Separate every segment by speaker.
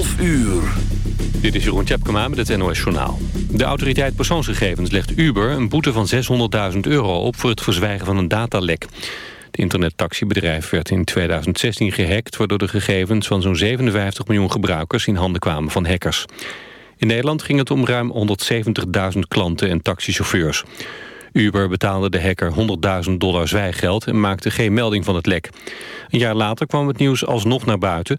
Speaker 1: 12 uur.
Speaker 2: Dit is Jeroen Tjepkema met het NOS Journaal. De autoriteit persoonsgegevens legt Uber een boete van 600.000 euro op... voor het verzwijgen van een datalek. Het internettaxibedrijf werd in 2016 gehackt... waardoor de gegevens van zo'n 57 miljoen gebruikers... in handen kwamen van hackers. In Nederland ging het om ruim 170.000 klanten en taxichauffeurs. Uber betaalde de hacker 100.000 dollar zwijggeld... en maakte geen melding van het lek. Een jaar later kwam het nieuws alsnog naar buiten...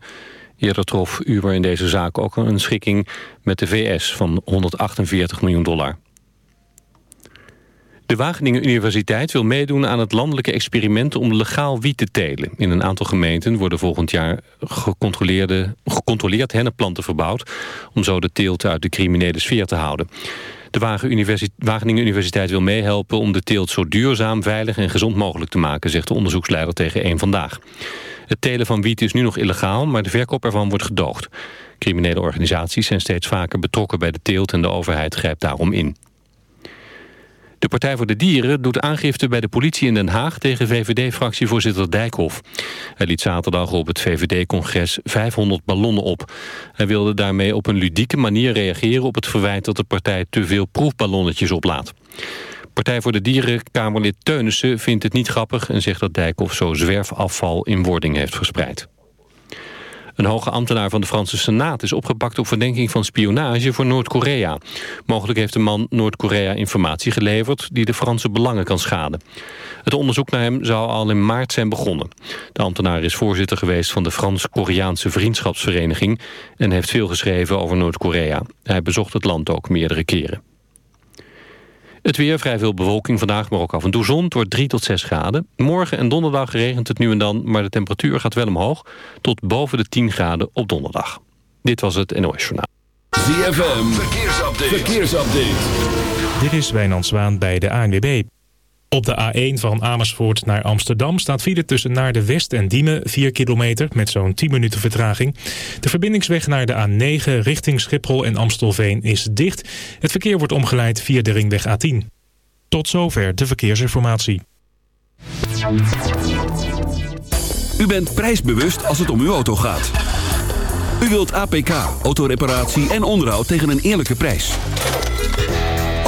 Speaker 2: Eerder trof Uber in deze zaak ook een schikking met de VS van 148 miljoen dollar. De Wageningen Universiteit wil meedoen aan het landelijke experiment om legaal wiet te telen. In een aantal gemeenten worden volgend jaar gecontroleerd hennepplanten verbouwd... om zo de teelt uit de criminele sfeer te houden. De Wageningen Universiteit wil meehelpen om de teelt zo duurzaam, veilig en gezond mogelijk te maken... zegt de onderzoeksleider tegen één Vandaag. Het telen van wiet is nu nog illegaal, maar de verkoop ervan wordt gedoogd. Criminele organisaties zijn steeds vaker betrokken bij de teelt... en de overheid grijpt daarom in. De Partij voor de Dieren doet aangifte bij de politie in Den Haag... tegen VVD-fractievoorzitter Dijkhoff. Hij liet zaterdag op het VVD-congres 500 ballonnen op. Hij wilde daarmee op een ludieke manier reageren... op het verwijt dat de partij te veel proefballonnetjes oplaat. Partij voor de Dieren, Kamerlid Teunissen, vindt het niet grappig... en zegt dat Dijkhoff zo zwerfafval in wording heeft verspreid. Een hoge ambtenaar van de Franse Senaat is opgepakt op verdenking van spionage voor Noord-Korea. Mogelijk heeft de man Noord-Korea informatie geleverd die de Franse belangen kan schaden. Het onderzoek naar hem zou al in maart zijn begonnen. De ambtenaar is voorzitter geweest van de Frans-Koreaanse Vriendschapsvereniging en heeft veel geschreven over Noord-Korea. Hij bezocht het land ook meerdere keren. Het weer, vrij veel bewolking vandaag, maar ook af en toe zon. Het wordt 3 tot 6 graden. Morgen en donderdag regent het nu en dan, maar de temperatuur gaat wel omhoog. Tot boven de 10 graden op donderdag. Dit was het NOS Journaal.
Speaker 1: ZFM, verkeersupdate. verkeersupdate.
Speaker 3: Dit is Wijnand Zwaan bij de ANWB. Op de A1 van Amersfoort naar Amsterdam staat file tussen naar de West en Diemen 4 kilometer met zo'n 10 minuten vertraging. De verbindingsweg naar de A9 richting Schiphol en Amstelveen is dicht. Het verkeer wordt omgeleid via de ringweg A10. Tot zover de verkeersinformatie.
Speaker 1: U bent prijsbewust als het om uw auto gaat. U wilt APK, autoreparatie en onderhoud tegen een eerlijke prijs.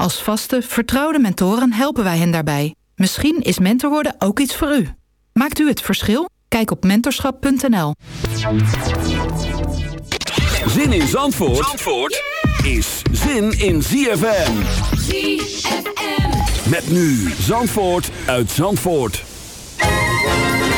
Speaker 4: Als vaste, vertrouwde mentoren helpen wij hen daarbij. Misschien is mentor worden ook iets voor u. Maakt u het verschil? Kijk op mentorschap.nl.
Speaker 1: Zin in Zandvoort, Zandvoort is zin in ZFM.
Speaker 5: ZFM.
Speaker 1: Met nu Zandvoort uit Zandvoort.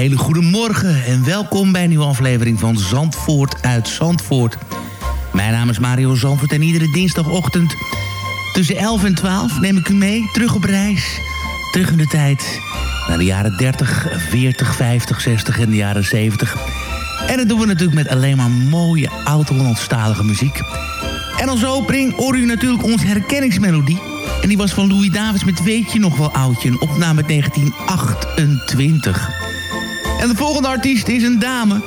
Speaker 6: hele goede morgen en welkom bij een nieuwe aflevering van Zandvoort uit Zandvoort. Mijn naam is Mario Zandvoort en iedere dinsdagochtend tussen 11 en 12 neem ik u mee terug op reis. Terug in de tijd naar de jaren 30, 40, 50, 60 en de jaren 70. En dat doen we natuurlijk met alleen maar mooie oud-Hollandstalige muziek. En als opening hoor u natuurlijk onze herkenningsmelodie. En die was van Louis Davids met Weet je nog wel oudje, een opname uit 1928. En de volgende artiest is een dame.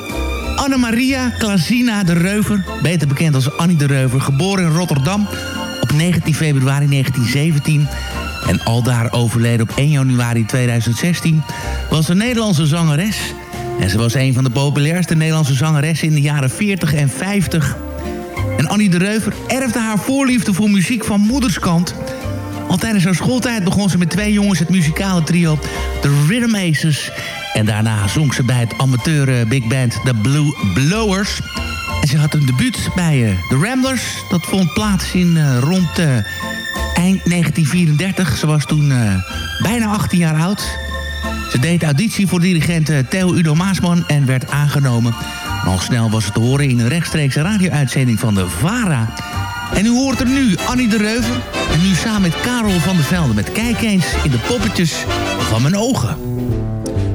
Speaker 6: Anne-Maria Klazina de Reuver, beter bekend als Annie de Reuver... geboren in Rotterdam op 19 februari 1917... en aldaar overleden op 1 januari 2016... was een Nederlandse zangeres. En ze was een van de populairste Nederlandse zangeressen... in de jaren 40 en 50. En Annie de Reuver erfde haar voorliefde voor muziek van moederskant... Al tijdens haar schooltijd begon ze met twee jongens het muzikale trio The Rhythm Aces. En daarna zong ze bij het amateur eh, big band The Blue Blowers. En ze had een debuut bij eh, The Ramblers. Dat vond plaats in eh, rond eind 1934. Ze was toen bijna 18 jaar oud. Ze deed auditie voor dirigent Theo Udo Maasman en werd aangenomen. En al snel was het te horen in een rechtstreekse radio-uitzending van de VARA... En u hoort er nu Annie de Reuver. En nu samen met Karel van der Velde met Kijk eens in de poppetjes van mijn ogen.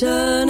Speaker 7: Het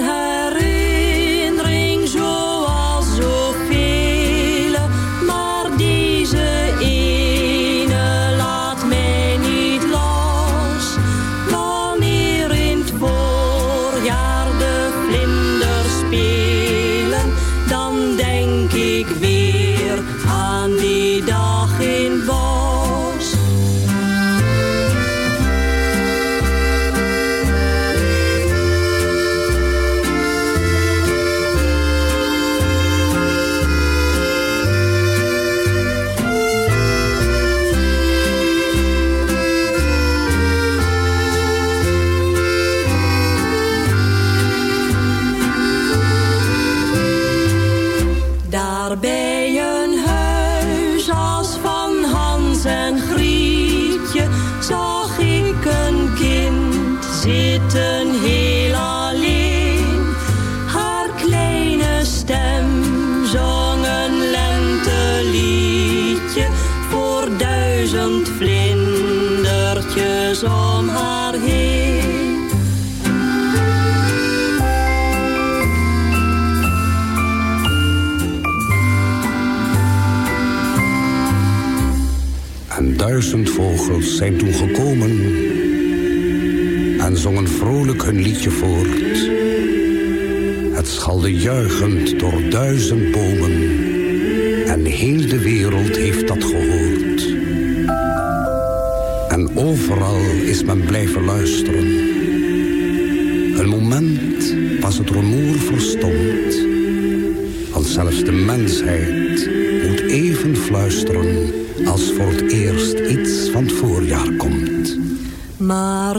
Speaker 5: moet even fluisteren als voor het eerst iets van het voorjaar komt.
Speaker 7: Maar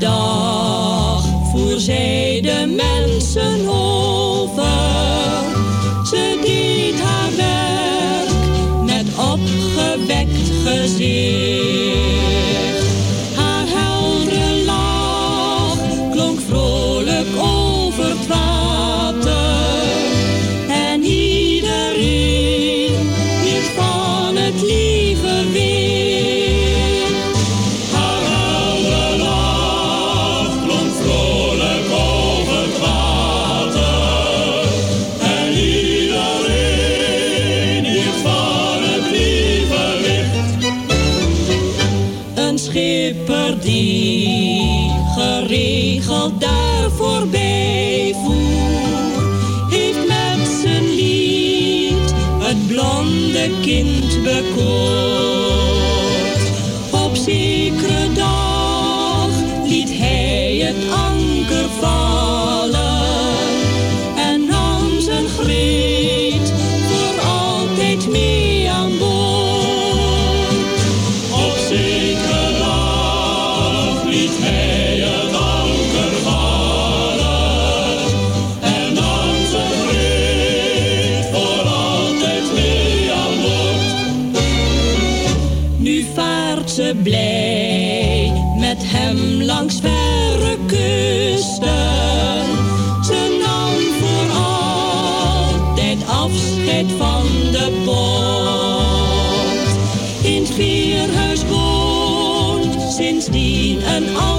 Speaker 7: hele van de boot. In het veerhuis woont sindsdien een ander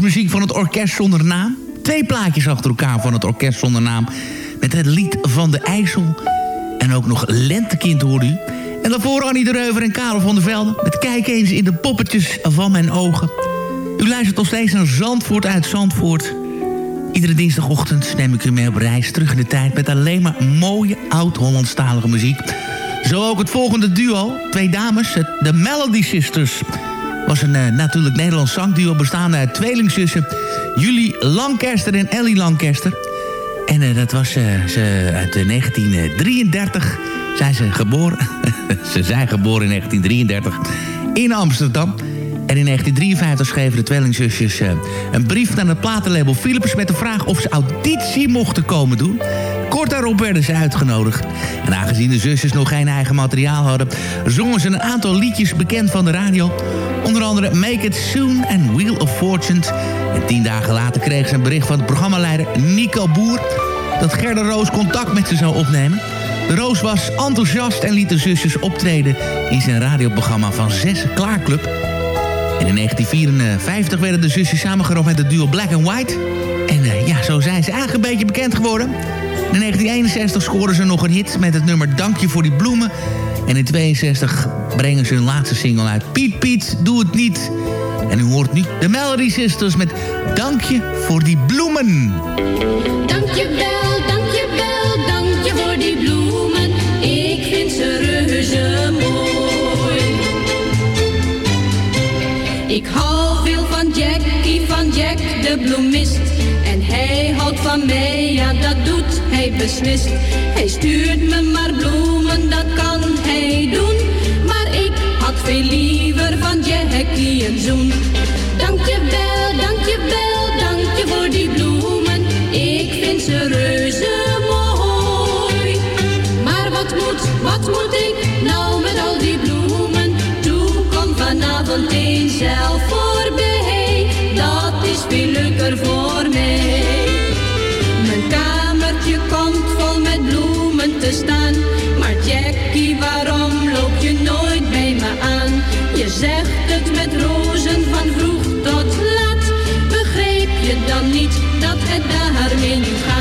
Speaker 6: muziek van het Orkest Zonder Naam. Twee plaatjes achter elkaar van het Orkest Zonder Naam. Met het lied van de IJssel. En ook nog Lentekind hoorde u. En daarvoor Annie de Reuver en Karel van der Velde. Met kijk eens in de poppetjes van mijn ogen. U luistert nog steeds naar Zandvoort uit Zandvoort. Iedere dinsdagochtend neem ik u mee op reis terug in de tijd... met alleen maar mooie oud-Hollandstalige muziek. Zo ook het volgende duo. Twee dames, de Melody Sisters was een eh, natuurlijk Nederlands zangduo bestaande uit tweelingzussen Julie Lancaster en Ellie Lancaster. En eh, dat was eh, ze uit eh, 1933 zijn ze geboren. ze zijn geboren in 1933 in Amsterdam. En in 1953 schreven de tweelingzusjes een brief naar het platenlabel Philips... met de vraag of ze auditie mochten komen doen. Kort daarop werden ze uitgenodigd. En aangezien de zusjes nog geen eigen materiaal hadden... zongen ze een aantal liedjes bekend van de radio. Onder andere Make It Soon en Wheel of Fortune. En tien dagen later kregen ze een bericht van de programmaleider Nico Boer... dat Gerda Roos contact met ze zou opnemen. De Roos was enthousiast en liet de zusjes optreden... in zijn radioprogramma van Zessen Klaarclub... In 1954 werden de zusjes samengeroofd met het duo Black and White. En eh, ja, zo zijn ze eigenlijk een beetje bekend geworden. In 1961 scoren ze nog een hit met het nummer Dankje voor die bloemen. En in 62 brengen ze hun laatste single uit. Piet Piet, doe het niet. En u hoort nu de Melody Sisters met Dankje voor die bloemen.
Speaker 8: Dankjewel, dankjewel, dankje voor die bloemen. Ik vind ze reuze mooi. Ik hou veel van Jackie, van Jack de bloemist. En hij houdt van mij, ja dat doet hij beslist. Hij stuurt me maar bloemen, maar ik had veel liever van Jackie een zoen. Dank je wel, dank je wel, dank je voor die bloemen. Ik vind ze reuze mooi. Maar wat moet, wat moet ik nou met al die bloemen? Toe kom vanavond eens zelf voorbij. Dat is veel leuker voor mij. Mijn kamertje komt vol met bloemen te staan. Waarom loop je nooit bij me aan? Je zegt het met rozen van vroeg tot laat. Begreep je dan niet dat het daarmee nu gaat?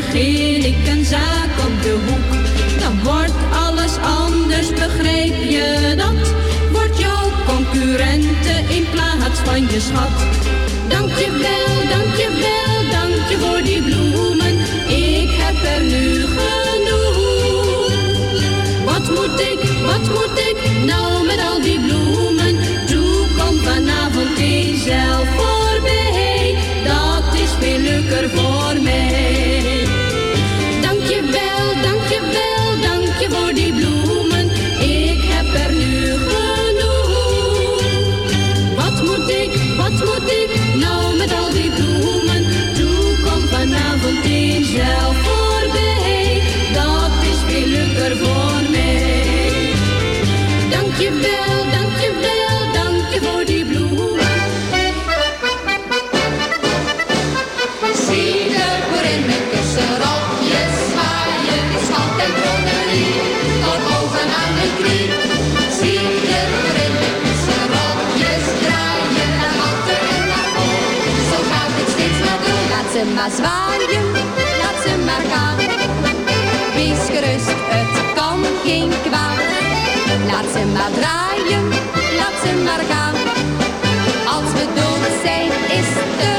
Speaker 8: Begin ik een zaak op de hoek. Dan wordt alles anders, begrijp je dat? Wordt jouw concurrente in plaats van je schat. Dank je wel,
Speaker 9: maar
Speaker 10: zwaaien, laat ze maar gaan. Wees gerust, het kan geen kwaad. Laat ze maar draaien, laat ze maar gaan. Als we dood zijn, is te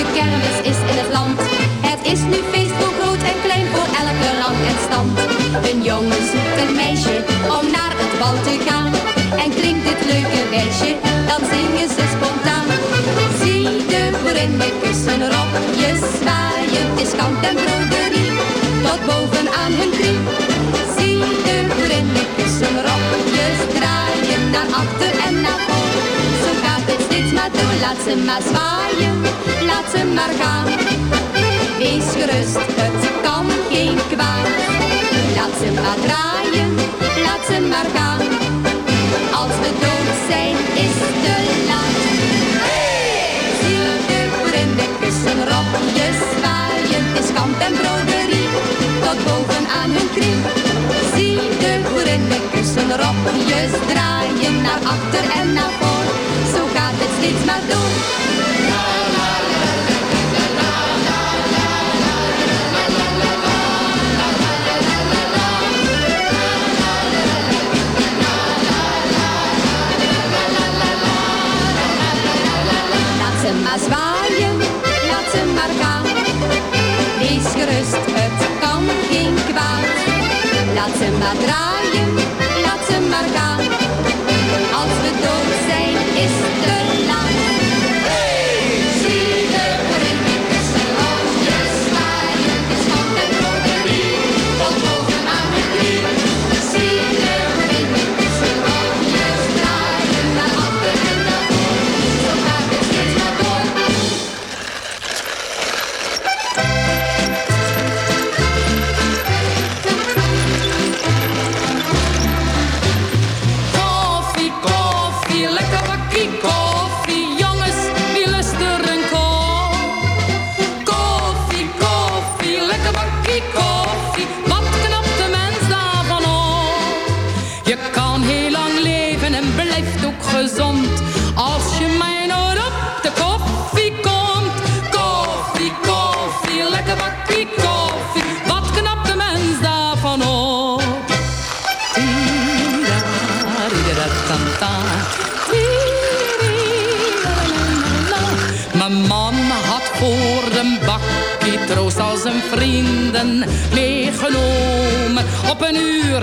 Speaker 9: de
Speaker 10: kermis is in het land. Het is nu feest voor groot en klein, voor elke rang en stand. Een jongen zoekt een meisje om naar het bal te gaan. En klinkt dit leuke wijsje, dan zingen ze spontaan. Zie de boerin met kussen laat ze maar zwaaien, laat ze maar gaan. Wees gerust, het kan geen kwaad. Laat ze maar draaien, laat ze maar gaan. Als we dood zijn, is te laat. Zie de boerin de kussen rokjes zwaaien, is kant en broderie, tot boven aan hun knie. Zie de boerin de kussen rokjes draaien, naar achter en naar steeds maar door. Laat ze maar zwaaien, laat ze maar gaan. Wees gerust, het kan geen kwaad. Laat ze maar draaien, laat ze maar gaan. Als we dood
Speaker 11: Als je mij nooit op de koffie komt. Koffie, koffie, lekker bakkie koffie. Wat knapt de mens daarvan op? Mijn man had voor de bak bakkie troost al zijn vrienden meegenomen. Op een uur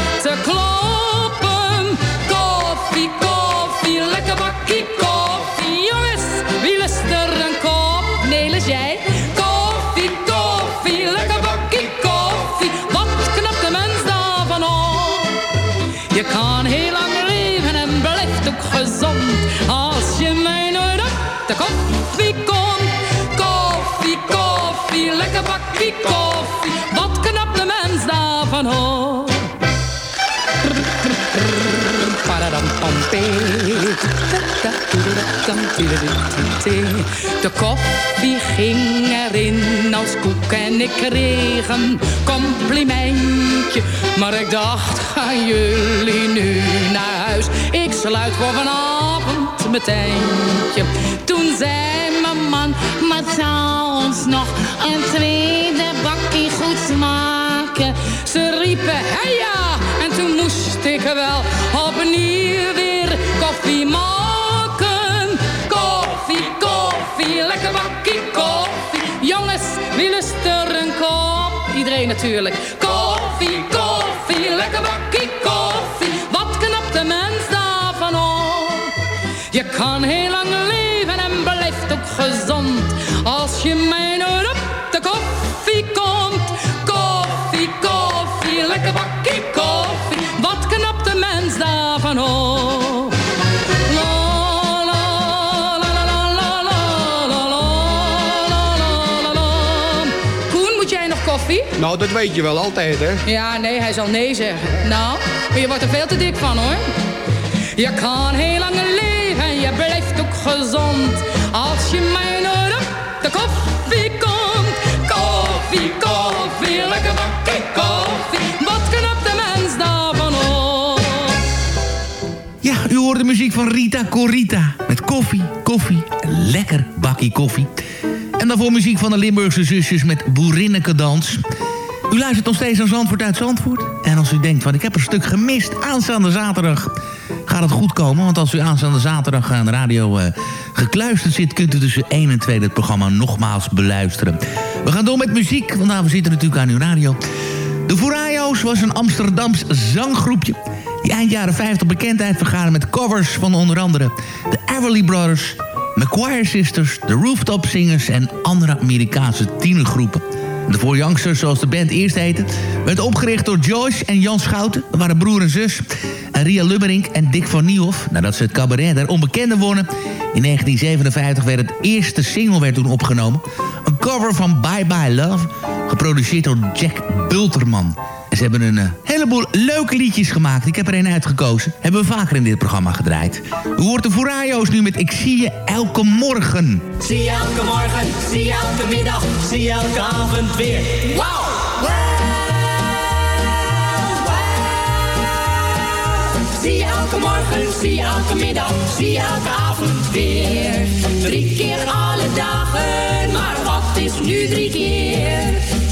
Speaker 11: De koffie ging erin als koek en ik kreeg een complimentje. Maar ik dacht, gaan jullie nu naar huis? Ik sluit voor vanavond mijn tentje. Toen zei mijn man, maar zou ons nog een tweede bakkie goed smaken? Ze riepen, hey ja, en toen moest ik wel opnieuw koffie maken. Koffie, koffie, lekker bakkie koffie. Jongens, wie lust er een kop? Iedereen natuurlijk. Koffie, koffie, lekker bakkie koffie. Wat knapt de mens daarvan op? Je kan heel lang leven en blijft ook gezond. Als je mij
Speaker 12: Nou, dat weet je wel altijd, hè?
Speaker 11: Ja, nee, hij zal nee zeggen. Nou, maar je wordt er veel te dik van, hoor. Je kan heel lang leven en je blijft ook gezond. Als je mij nooit op de koffie komt. Koffie, koffie, lekker bakkie koffie. Wat knapt de mens daarvan op?
Speaker 6: Ja, u hoort de muziek van Rita Corita. Met koffie, koffie, een lekker bakkie koffie. En daarvoor muziek van de Limburgse zusjes met Boerinnekendans. U luistert nog steeds naar Zandvoort uit Zandvoort. En als u denkt van ik heb een stuk gemist aanstaande zaterdag... gaat het goed komen, want als u aanstaande zaterdag aan de radio eh, gekluisterd zit... kunt u tussen 1 en 2 dit programma nogmaals beluisteren. We gaan door met muziek, want we zitten natuurlijk aan uw radio. De Furayo's was een Amsterdams zanggroepje... die eind jaren 50 bekendheid vergaren met covers van onder andere... de Everly Brothers, McQuire Sisters, de Rooftop Singers... en andere Amerikaanse tienergroepen. De Four Youngsters, zoals de band eerst heette... werd opgericht door Joyce en Jan Schouten. Dat waren broer en zus. En Ria Lubberink en Dick van Niehoff. Nadat ze het cabaret der onbekende wonnen... in 1957 werd het eerste single werd toen opgenomen. Een cover van Bye Bye Love... geproduceerd door Jack Bulterman. En ze hebben een eh, heleboel leuke liedjes gemaakt. Ik heb er een uitgekozen. Hebben we vaker in dit programma gedraaid. U hoort de Furayo's nu met Ik zie je elke morgen.
Speaker 8: Zie je elke morgen, zie je elke middag, zie je elke avond weer. Wauw! Zie je elke morgen, zie je elke middag, zie je elke avond weer. Drie keer alle dagen, maar wat is nu drie keer?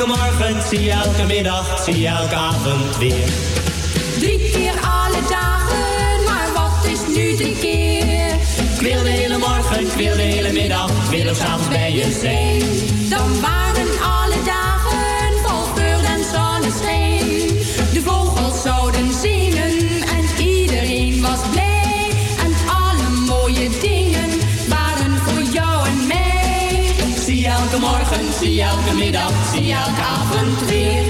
Speaker 8: Elke morgen, zie je elke middag, zie je elke avond weer. Drie keer alle dagen, maar wat is nu drie keer? Ik wil de hele morgen, ik wil de hele middag, ik wil ook s'avonds bij je zijn. Dan elke middag, zie je elke avond.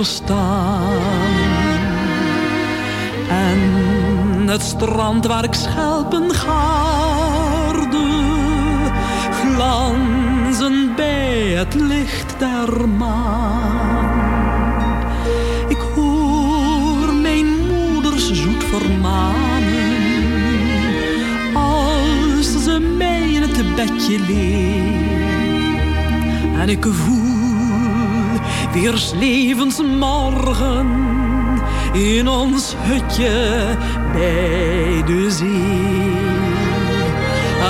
Speaker 13: staan. En het strand waar ik schelpen gaarde, glanzen bij het licht der maan. Ik hoor mijn moeders zoet vermanen, als ze mij in het bedje leert. En ik voel weer 's levens morgen in ons hutje bij de zee.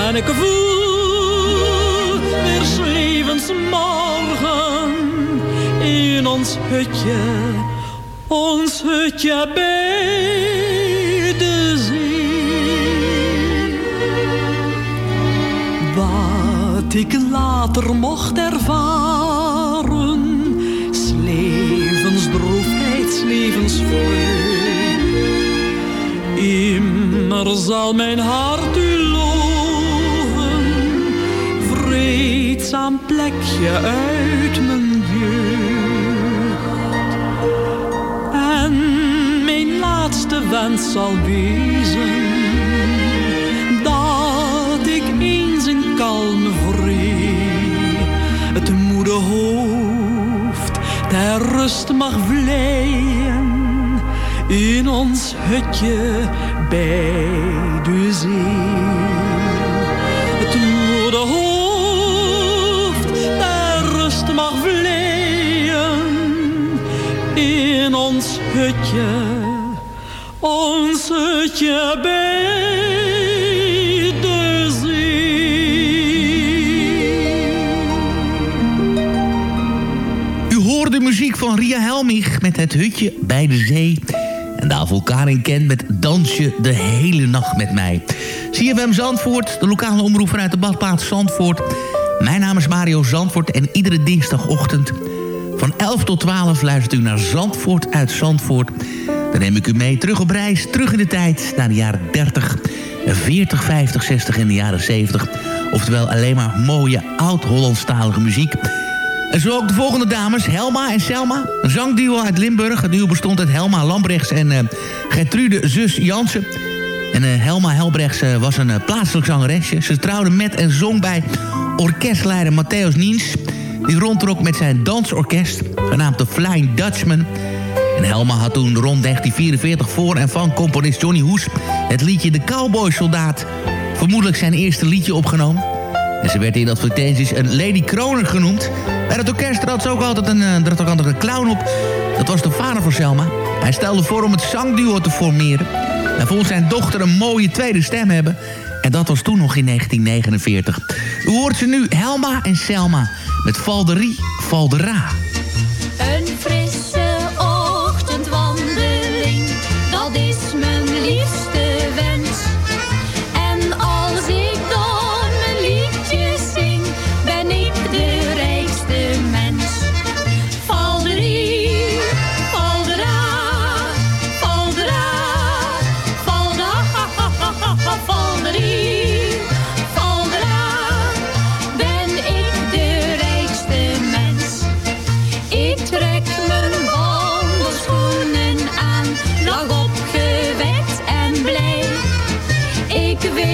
Speaker 13: En ik voel weer 's levens morgen in ons hutje, ons hutje bij de zee. Wat ik later mocht ervaren, levens Immer zal mijn hart u loven, vreedzaam plekje uit mijn jeugd. En mijn laatste wens zal wezen, dat ik eens in kalme vrede het moede hoofd ter rust mag vleien in ons hutje bij de zee. Het hoofd ter rust mag vleien in ons hutje, ons hutje bij
Speaker 6: muziek van Ria Helmich met het hutje bij de zee. En daarvoor Karin Kent met Dansje de hele nacht met mij. CFM Zandvoort, de lokale omroep vanuit de badplaats Zandvoort. Mijn naam is Mario Zandvoort en iedere dinsdagochtend... van 11 tot 12 luistert u naar Zandvoort uit Zandvoort. Dan neem ik u mee terug op reis, terug in de tijd... naar de jaren 30, 40, 50, 60 en de jaren 70. Oftewel alleen maar mooie oud-Hollandstalige muziek... En zo ook de volgende dames, Helma en Selma. Een zangduo uit Limburg. Het duo bestond uit Helma Lambrechts en uh, Gertrude Zus Jansen. En uh, Helma Helbrechts uh, was een plaatselijk zangeresje. Ze trouwde met en zong bij orkestleider Matthäus Niens... die rondtrok met zijn dansorkest, genaamd de Flying Dutchman... En Helma had toen rond 1944 voor en van componist Johnny Hoes... het liedje De Cowboy Soldaat, vermoedelijk zijn eerste liedje opgenomen. En ze werd in advertenties een Lady Kroner genoemd. Bij het orkest had ze ook altijd een, er had ook altijd een clown op. Dat was de vader van Selma. Hij stelde voor om het zangduo te formeren. En vond zijn dochter een mooie tweede stem hebben. En dat was toen nog in 1949. U hoort ze nu, Helma en Selma. Met Valderie, Valdera.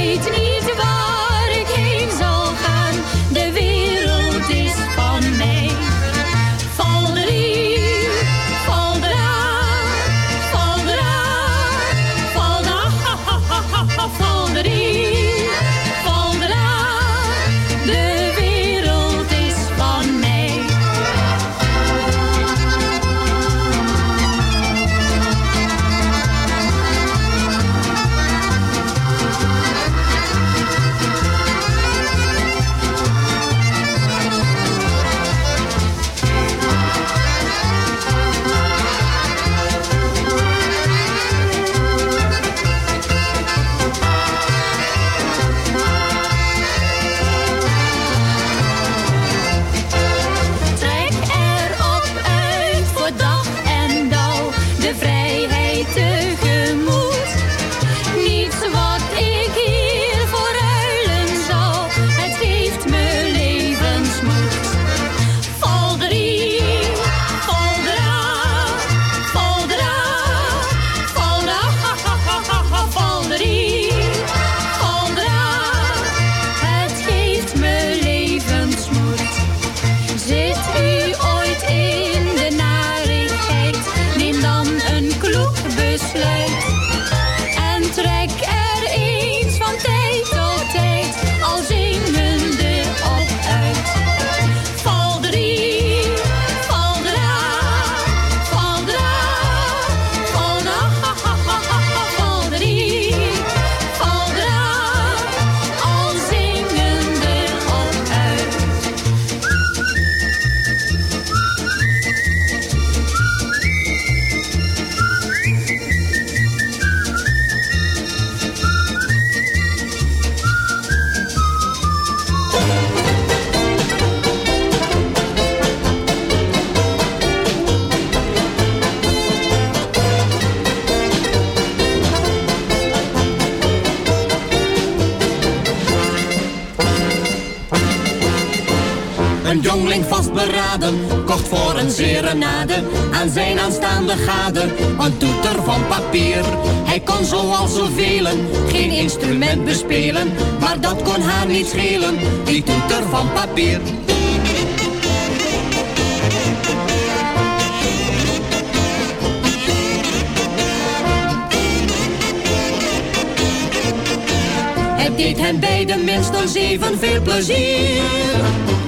Speaker 8: weet niet jongling vastberaden, kocht voor een serenade aan zijn aanstaande gade een toeter van papier. Hij kon zoals zoveel geen instrument bespelen, maar dat kon haar niet schelen, die toeter van papier. Het deed hen beiden minstens even veel plezier.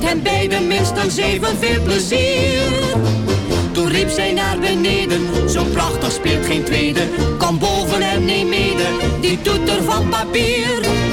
Speaker 8: Deed hen beiden minstens evenveel plezier. Toen riep zij naar beneden, zo prachtig speelt geen tweede. Kom boven en neem mede, die toeter van papier.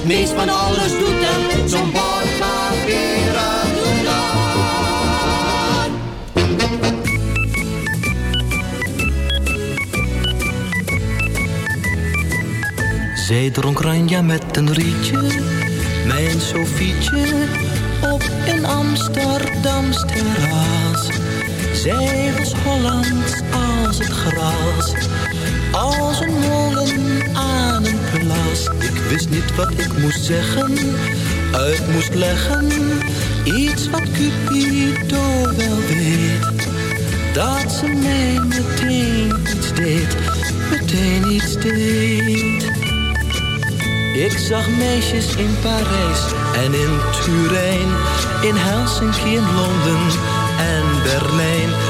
Speaker 8: Het meest van alles doet hem zo'n dan.
Speaker 14: Zij dronk ranja met een rietje, mijn Sofietje, op een Amsterdams terras. Zij was Hollands als het gras, als een molen aan een plas. Ik wist niet wat ik moest zeggen, uit moest leggen, iets wat Cupido wel weet. Dat ze mij meteen iets deed, meteen iets deed. Ik zag meisjes in Parijs en in Turijn, in Helsinki, in Londen en Berlijn.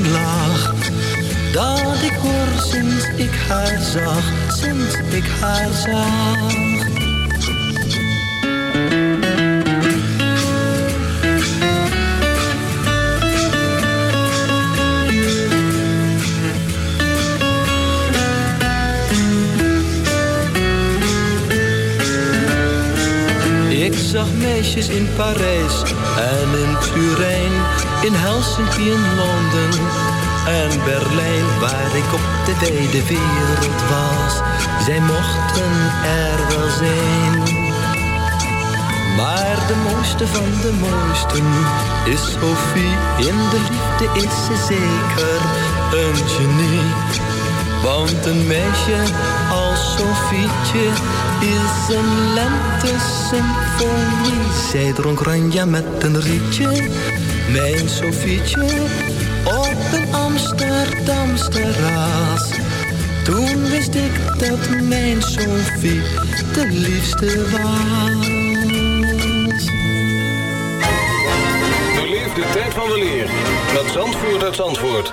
Speaker 14: laag. Dat ik hoor sinds ik haar zag, sinds ik haar zag. Ik zag meisjes in Parijs en in Turijn, in Helsinki, in Londen en Berlijn, waar ik op de wijde wereld was. Zij mochten er wel zijn. Maar de mooiste van de mooisten is Sophie. In de liefde is ze zeker een genie. Want een meisje als Sofietje is een lente-symfonie. Zij dronk ranja met een rietje, mijn Sofietje, op een Amsterdams terras. Toen wist ik dat mijn Sophie de liefste was.
Speaker 15: Beleef de tijd van weleer met Zandvoort uit Zandvoort.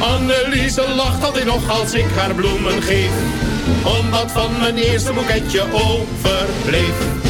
Speaker 16: Anneliese lacht altijd nog als ik haar bloemen geef omdat van mijn eerste boeketje overbleef.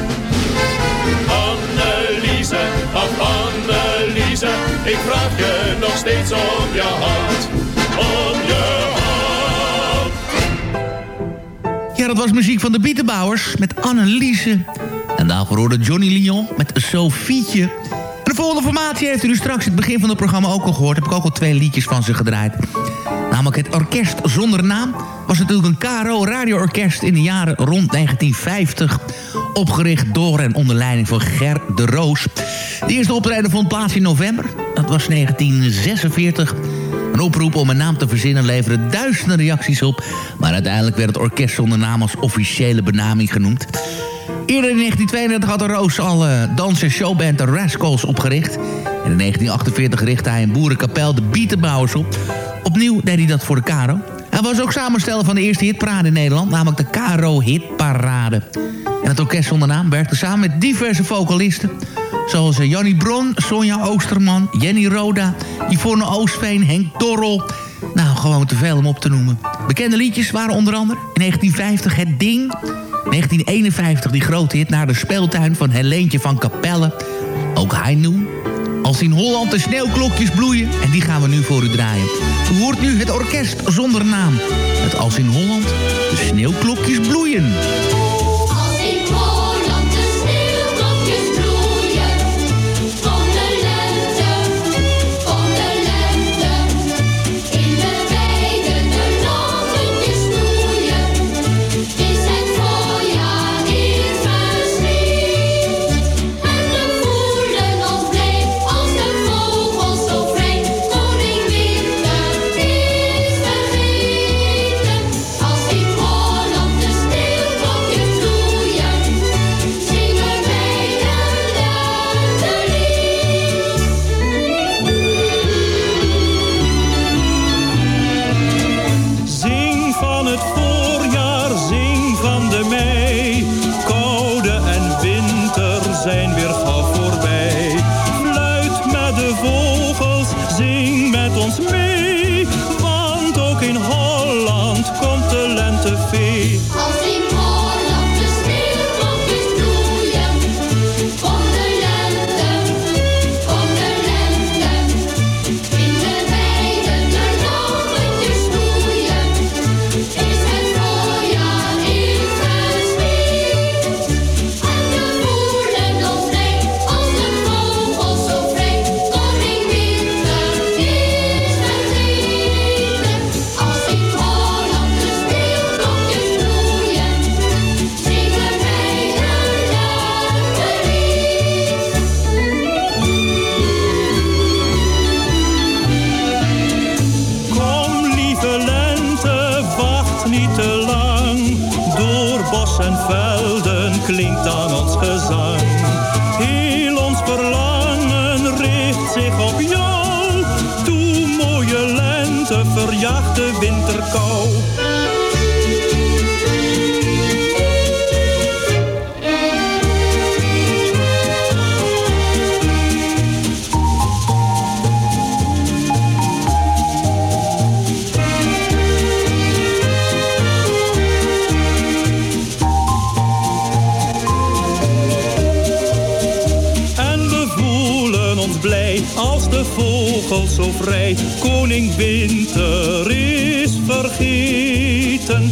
Speaker 16: Ik vraag je nog steeds om je hand. Om je hand.
Speaker 6: Ja, dat was muziek van de Bietenbouwers met Anneliese. En daarvoor hoorde Johnny Lyon met Sofietje. De volgende formatie heeft u nu straks het begin van het programma ook al gehoord. Heb ik ook al twee liedjes van ze gedraaid. Namelijk het Orkest Zonder Naam. Was natuurlijk een KRO radioorkest in de jaren rond 1950. Opgericht door en onder leiding van Ger de Roos. De eerste optreden vond plaats in november. Dat was 1946. Een oproep om een naam te verzinnen leverde duizenden reacties op. Maar uiteindelijk werd het orkest zonder naam als officiële benaming genoemd. Eerder in 1932 had de Roos al uh, dans- en showband de Rascals opgericht. En in 1948 richtte hij een boerenkapel de Bietenbouwers op. Opnieuw deed hij dat voor de Caro. Hij was ook samensteller van de eerste hitparade in Nederland, namelijk de Caro Hitparade. En het orkest zonder naam werkte samen met diverse vocalisten. Zoals eh, Jannie Bron, Sonja Oosterman, Jenny Roda, Yvonne Oostveen, Henk Dorrel. Nou, gewoon te veel om op te noemen. Bekende liedjes waren onder andere in 1950 Het Ding... 1951 die grote hit naar de speeltuin van Helentje van Capelle. Ook Hainu.
Speaker 8: Als in Holland de sneeuwklokjes bloeien. En die gaan we nu voor u draaien. U hoort nu het orkest zonder naam. Het Als in Holland de sneeuwklokjes bloeien.
Speaker 9: Vogels zo vrij. Koning Winter is vergeten.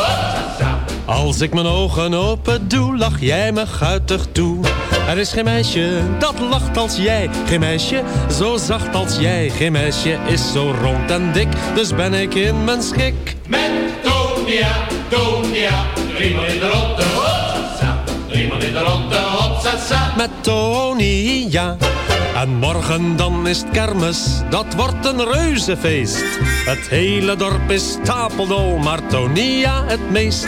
Speaker 17: Als ik mijn ogen open doe, lach jij me guitig toe. Er is geen meisje dat lacht als jij. Geen meisje zo zacht als jij. Geen meisje is zo rond en dik, dus ben ik in mijn schik.
Speaker 16: Met Tonia, Tonia, driemaal in de ronde. Driemaal in de ronde.
Speaker 17: Met Tony, ja. En morgen dan is het kermis, dat wordt een reuzenfeest. Het hele dorp is stapeldol, maar Tonia het meest.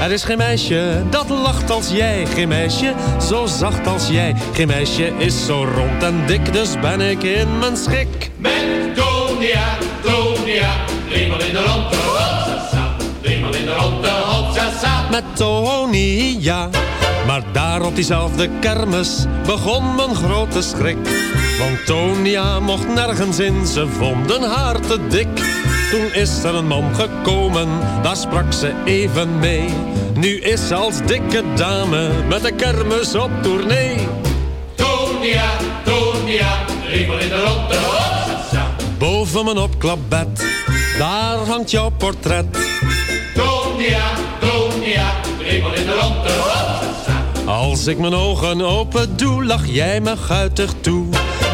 Speaker 17: Er is geen meisje dat lacht als jij. Geen meisje zo zacht als jij. Geen meisje is zo rond en dik, dus ben ik in mijn schik.
Speaker 16: Met Tonia, Tonia, driemaal in de ronde. Hopsasa, driemaal in de ronde. Hopsasa.
Speaker 17: met Tony, ja. Maar daar op diezelfde kermis begon mijn grote schrik. Want Tonia mocht nergens in, ze vonden haar te dik. Toen is er een man gekomen, daar sprak ze even mee. Nu is ze als dikke dame met de kermis op tournee.
Speaker 16: Tonia, Tonia, driemaal in de ronde. Hopsa.
Speaker 17: Boven mijn opklapbed, daar hangt jouw portret.
Speaker 16: Tonia, Tonia, driemaal in de ronde. Hopsa.
Speaker 17: Als ik mijn ogen open doe, lach jij me guitig toe.